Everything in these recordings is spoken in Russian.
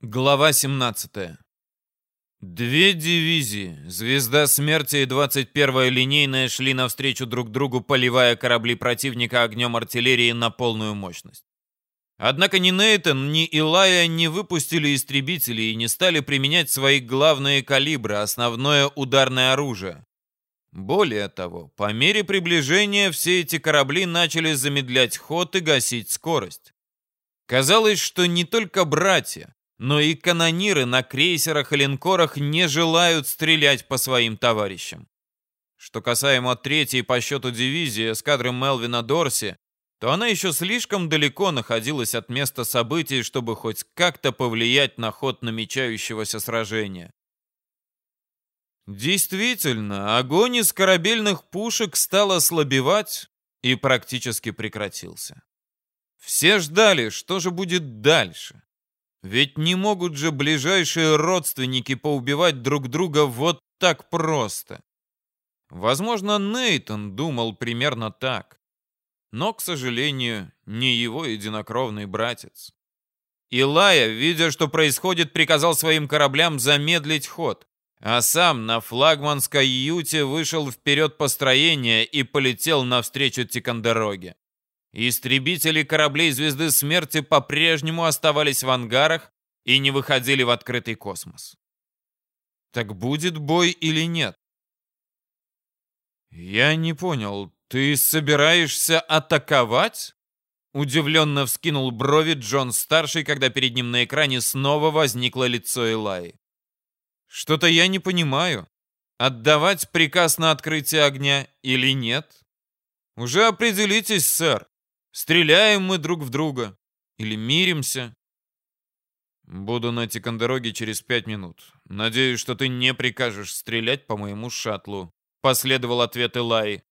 Глава 17. Две дивизии, Звезда Смерти и 21-я линейная, шли навстречу друг другу, поливая корабли противника огнем артиллерии на полную мощность. Однако ни Нейтон, ни Илая не выпустили истребители и не стали применять свои главные калибры, основное ударное оружие. Более того, по мере приближения все эти корабли начали замедлять ход и гасить скорость. Казалось, что не только братья, но и канониры на крейсерах и линкорах не желают стрелять по своим товарищам. Что касаемо третьей по счету дивизии эскадры Мелвина Дорси, то она еще слишком далеко находилась от места событий, чтобы хоть как-то повлиять на ход намечающегося сражения. Действительно, огонь из корабельных пушек стал ослабевать и практически прекратился. Все ждали, что же будет дальше. Ведь не могут же ближайшие родственники поубивать друг друга вот так просто. Возможно, Нейтон думал примерно так. Но, к сожалению, не его единокровный братец. Илая, видя, что происходит, приказал своим кораблям замедлить ход, а сам на флагманской юте вышел вперед построения и полетел навстречу Тикандероге. Истребители кораблей Звезды Смерти по-прежнему оставались в ангарах и не выходили в открытый космос. Так будет бой или нет? Я не понял, ты собираешься атаковать? Удивленно вскинул брови Джон-старший, когда перед ним на экране снова возникло лицо Элай. Что-то я не понимаю. Отдавать приказ на открытие огня или нет? Уже определитесь, сэр. Стреляем мы друг в друга или миримся? Буду на Тикандероге через пять минут. Надеюсь, что ты не прикажешь стрелять по моему шаттлу. Последовал ответ Элай.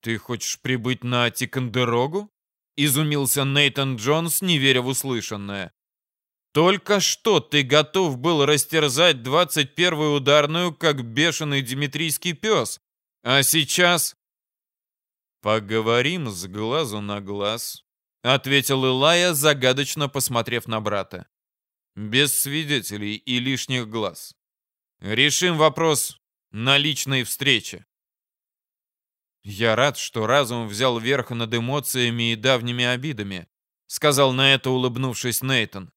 Ты хочешь прибыть на Тикандерогу? Изумился Нейтан Джонс, не веря в услышанное. Только что ты готов был растерзать 21-ю ударную, как бешеный димитрийский пес. А сейчас... «Поговорим с глазу на глаз», — ответил Илая, загадочно посмотрев на брата. «Без свидетелей и лишних глаз. Решим вопрос на личной встрече». «Я рад, что разум взял верх над эмоциями и давними обидами», — сказал на это, улыбнувшись Нейтон.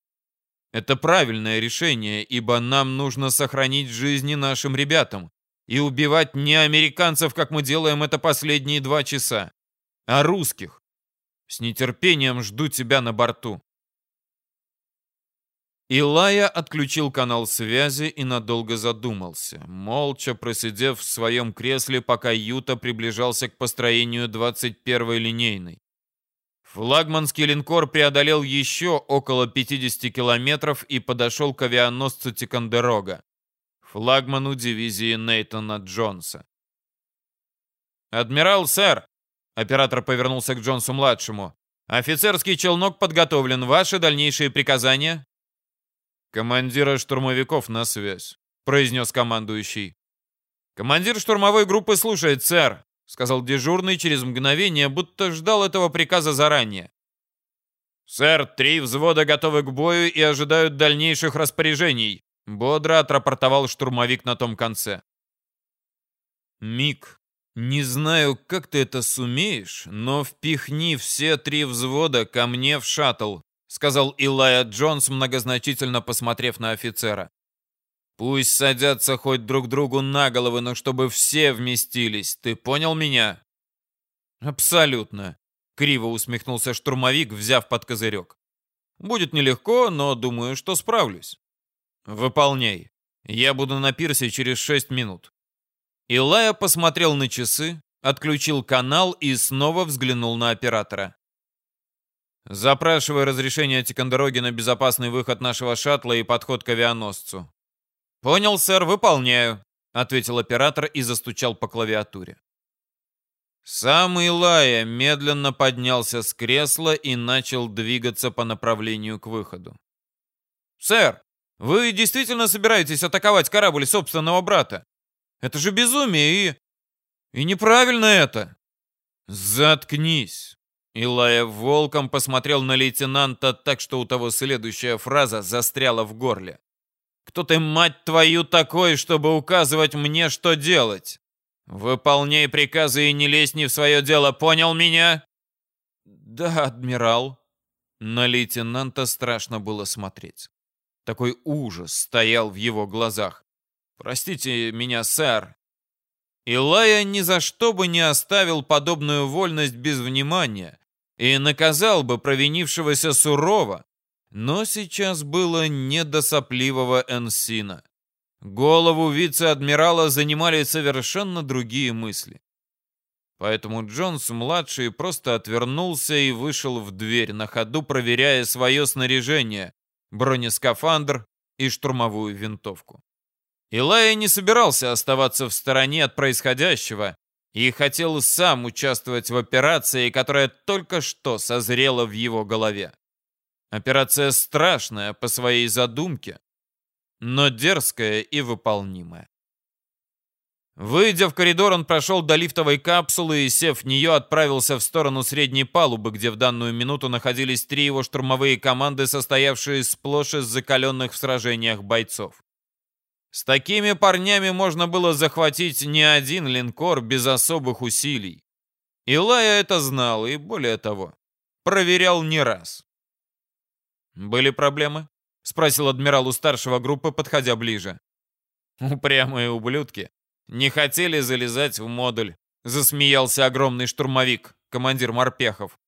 «Это правильное решение, ибо нам нужно сохранить жизни нашим ребятам и убивать не американцев, как мы делаем это последние два часа, а русских. С нетерпением жду тебя на борту. Илая отключил канал связи и надолго задумался, молча просидев в своем кресле, пока Юта приближался к построению 21-й линейной. Флагманский линкор преодолел еще около 50 километров и подошел к авианосцу Тикандерога флагману дивизии Нейтона Джонса. «Адмирал, сэр!» Оператор повернулся к Джонсу-младшему. «Офицерский челнок подготовлен. Ваши дальнейшие приказания?» «Командира штурмовиков на связь», — произнес командующий. «Командир штурмовой группы слушает, сэр», — сказал дежурный через мгновение, будто ждал этого приказа заранее. «Сэр, три взвода готовы к бою и ожидают дальнейших распоряжений», Бодро отрапортовал штурмовик на том конце. Мик, не знаю, как ты это сумеешь, но впихни все три взвода ко мне в шаттл, сказал Илая Джонс, многозначительно посмотрев на офицера. Пусть садятся хоть друг другу на головы, но чтобы все вместились. Ты понял меня? Абсолютно. Криво усмехнулся штурмовик, взяв под козырек. Будет нелегко, но думаю, что справлюсь. «Выполняй. Я буду на пирсе через шесть минут». Илая посмотрел на часы, отключил канал и снова взглянул на оператора. «Запрашивай разрешение Тикандероги на безопасный выход нашего шаттла и подход к авианосцу». «Понял, сэр, выполняю», — ответил оператор и застучал по клавиатуре. Сам Илая медленно поднялся с кресла и начал двигаться по направлению к выходу. «Сэр, вы действительно собираетесь атаковать корабль собственного брата? Это же безумие и... И неправильно это. Заткнись. Илая волком посмотрел на лейтенанта так, что у того следующая фраза застряла в горле. «Кто ты, мать твою, такой, чтобы указывать мне, что делать? Выполняй приказы и не лезь не в свое дело, понял меня?» «Да, адмирал». На лейтенанта страшно было смотреть. Такой ужас стоял в его глазах. «Простите меня, сэр». Илая ни за что бы не оставил подобную вольность без внимания и наказал бы провинившегося сурово, но сейчас было не до сопливого Энсина. Голову вице-адмирала занимали совершенно другие мысли. Поэтому Джонс-младший просто отвернулся и вышел в дверь, на ходу проверяя свое снаряжение, бронескафандр и штурмовую винтовку. Илая не собирался оставаться в стороне от происходящего и хотел сам участвовать в операции, которая только что созрела в его голове. Операция страшная по своей задумке, но дерзкая и выполнимая. Выйдя в коридор, он прошел до лифтовой капсулы и, сев в нее, отправился в сторону средней палубы, где в данную минуту находились три его штурмовые команды, состоявшие сплошь из закаленных в сражениях бойцов. С такими парнями можно было захватить не один линкор без особых усилий. Илая это знал и, более того, проверял не раз. «Были проблемы?» — спросил адмирал у старшего группы, подходя ближе. «Упрямые ублюдки не хотели залезать в модуль», — засмеялся огромный штурмовик, командир морпехов.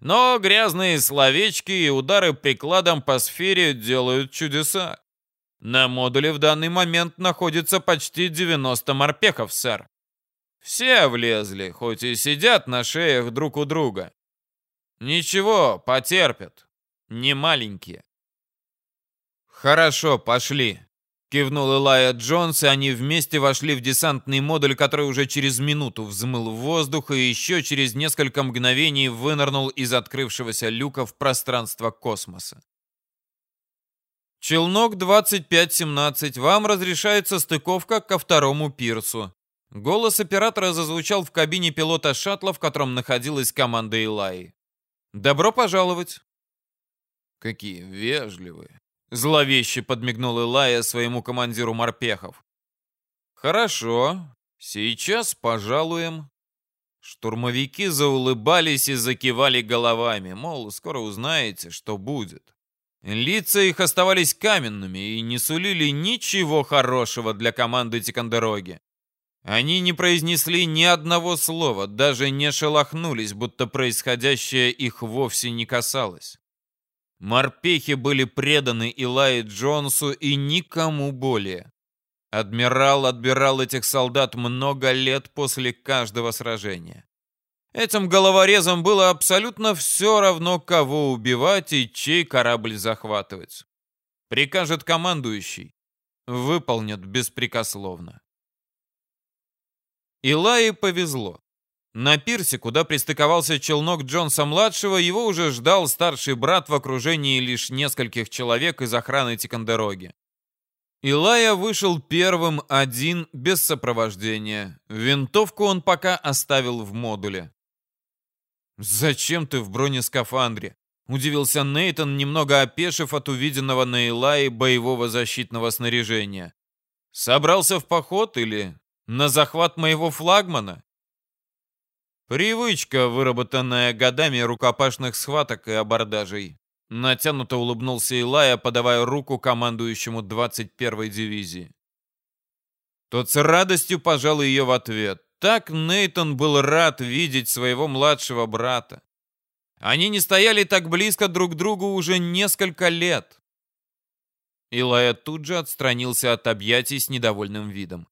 «Но грязные словечки и удары прикладом по сфере делают чудеса. На модуле в данный момент находится почти 90 морпехов, сэр. Все влезли, хоть и сидят на шеях друг у друга. Ничего, потерпят. Не маленькие. Хорошо, пошли. Кивнул Элайя Джонс, и они вместе вошли в десантный модуль, который уже через минуту взмыл в воздух и еще через несколько мгновений вынырнул из открывшегося люка в пространство космоса. «Челнок 2517, вам разрешается стыковка ко второму пирсу». Голос оператора зазвучал в кабине пилота шаттла, в котором находилась команда Илаи. «Добро пожаловать!» «Какие вежливые!» Зловеще подмигнул Илая своему командиру морпехов. «Хорошо, сейчас пожалуем». Штурмовики заулыбались и закивали головами, мол, скоро узнаете, что будет. Лица их оставались каменными и не сулили ничего хорошего для команды Тикандероги. Они не произнесли ни одного слова, даже не шелохнулись, будто происходящее их вовсе не касалось. Морпехи были преданы Илае Джонсу и никому более. Адмирал отбирал этих солдат много лет после каждого сражения. Этим головорезам было абсолютно все равно, кого убивать и чей корабль захватывать. Прикажет командующий. Выполнят беспрекословно. Илае повезло. На пирсе, куда пристыковался челнок Джонса-младшего, его уже ждал старший брат в окружении лишь нескольких человек из охраны Тикандероги. Илая вышел первым один, без сопровождения. Винтовку он пока оставил в модуле. «Зачем ты в бронескафандре?» — удивился Нейтон, немного опешив от увиденного на Илае боевого защитного снаряжения. «Собрался в поход или на захват моего флагмана?» «Привычка, выработанная годами рукопашных схваток и абордажей», Натянуто улыбнулся Илая, подавая руку командующему 21-й дивизии. Тот с радостью пожал ее в ответ. Так Нейтон был рад видеть своего младшего брата. Они не стояли так близко друг к другу уже несколько лет. Илая тут же отстранился от объятий с недовольным видом.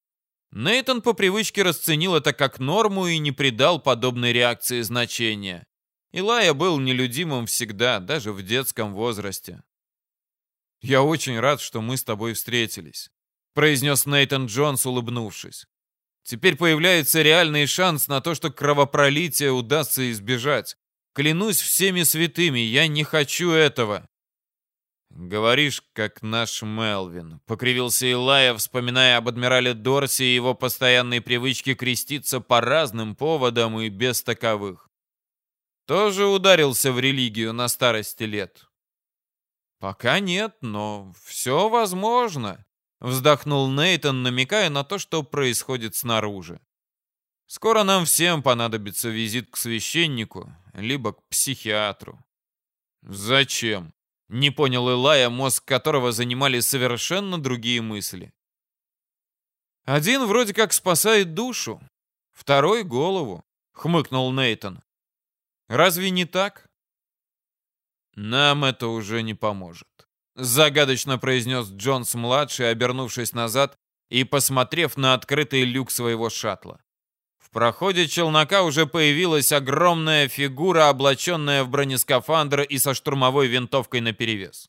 Нейтон по привычке расценил это как норму и не придал подобной реакции значения. Илая был нелюдимым всегда, даже в детском возрасте. «Я очень рад, что мы с тобой встретились», — произнес Нейтон Джонс, улыбнувшись. Теперь появляется реальный шанс на то, что кровопролитие удастся избежать. Клянусь всеми святыми, я не хочу этого. Говоришь, как наш Мелвин, покривился Илая, вспоминая об адмирале Дорси и его постоянной привычке креститься по разным поводам и без таковых. Тоже ударился в религию на старости лет. Пока нет, но все возможно, вздохнул Нейтон, намекая на то, что происходит снаружи. Скоро нам всем понадобится визит к священнику, либо к психиатру. Зачем? Не понял Илая, мозг которого занимали совершенно другие мысли. Один вроде как спасает душу, второй — голову, хмыкнул Нейтон. Разве не так? Нам это уже не поможет. Загадочно произнес Джонс-младший, обернувшись назад и посмотрев на открытый люк своего шаттла. Проходе челнока уже появилась огромная фигура, облаченная в бронескафандр и со штурмовой винтовкой наперевес.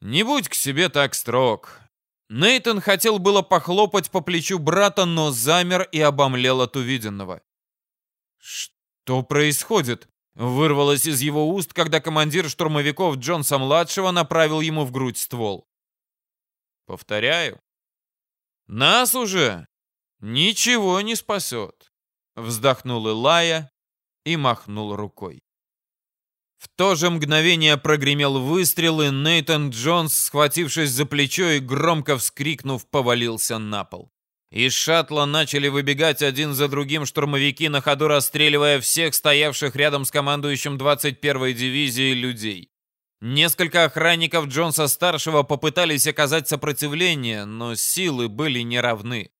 «Не будь к себе так строг. Нейтон хотел было похлопать по плечу брата, но замер и обомлел от увиденного. «Что происходит?» — вырвалось из его уст, когда командир штурмовиков Джонса-младшего направил ему в грудь ствол. «Повторяю, нас уже ничего не спасет», — вздохнул Илая и махнул рукой. В то же мгновение прогремел выстрел, и Нейтан Джонс, схватившись за плечо и громко вскрикнув, повалился на пол. Из шаттла начали выбегать один за другим штурмовики, на ходу расстреливая всех стоявших рядом с командующим 21-й дивизией людей. Несколько охранников Джонса-старшего попытались оказать сопротивление, но силы были неравны.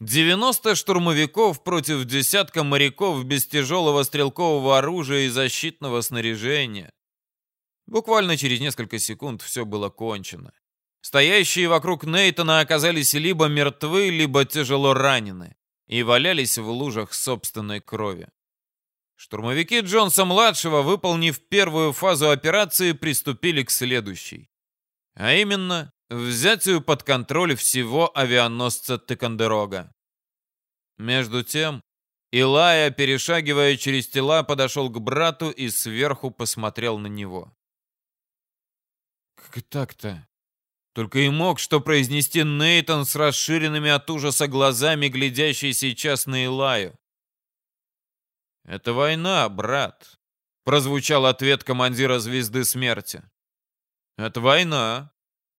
90 штурмовиков против десятка моряков без тяжелого стрелкового оружия и защитного снаряжения. Буквально через несколько секунд все было кончено. Стоящие вокруг Нейтона оказались либо мертвы, либо тяжело ранены и валялись в лужах собственной крови. Штурмовики Джонса-младшего, выполнив первую фазу операции, приступили к следующей. А именно, взятию под контроль всего авианосца Тыкандерога. Между тем, Илая, перешагивая через тела, подошел к брату и сверху посмотрел на него. «Как так-то?» Только и мог что произнести Нейтон с расширенными от ужаса глазами, глядящий сейчас на Илаю. «Это война, брат», — прозвучал ответ командира Звезды Смерти. «Это война.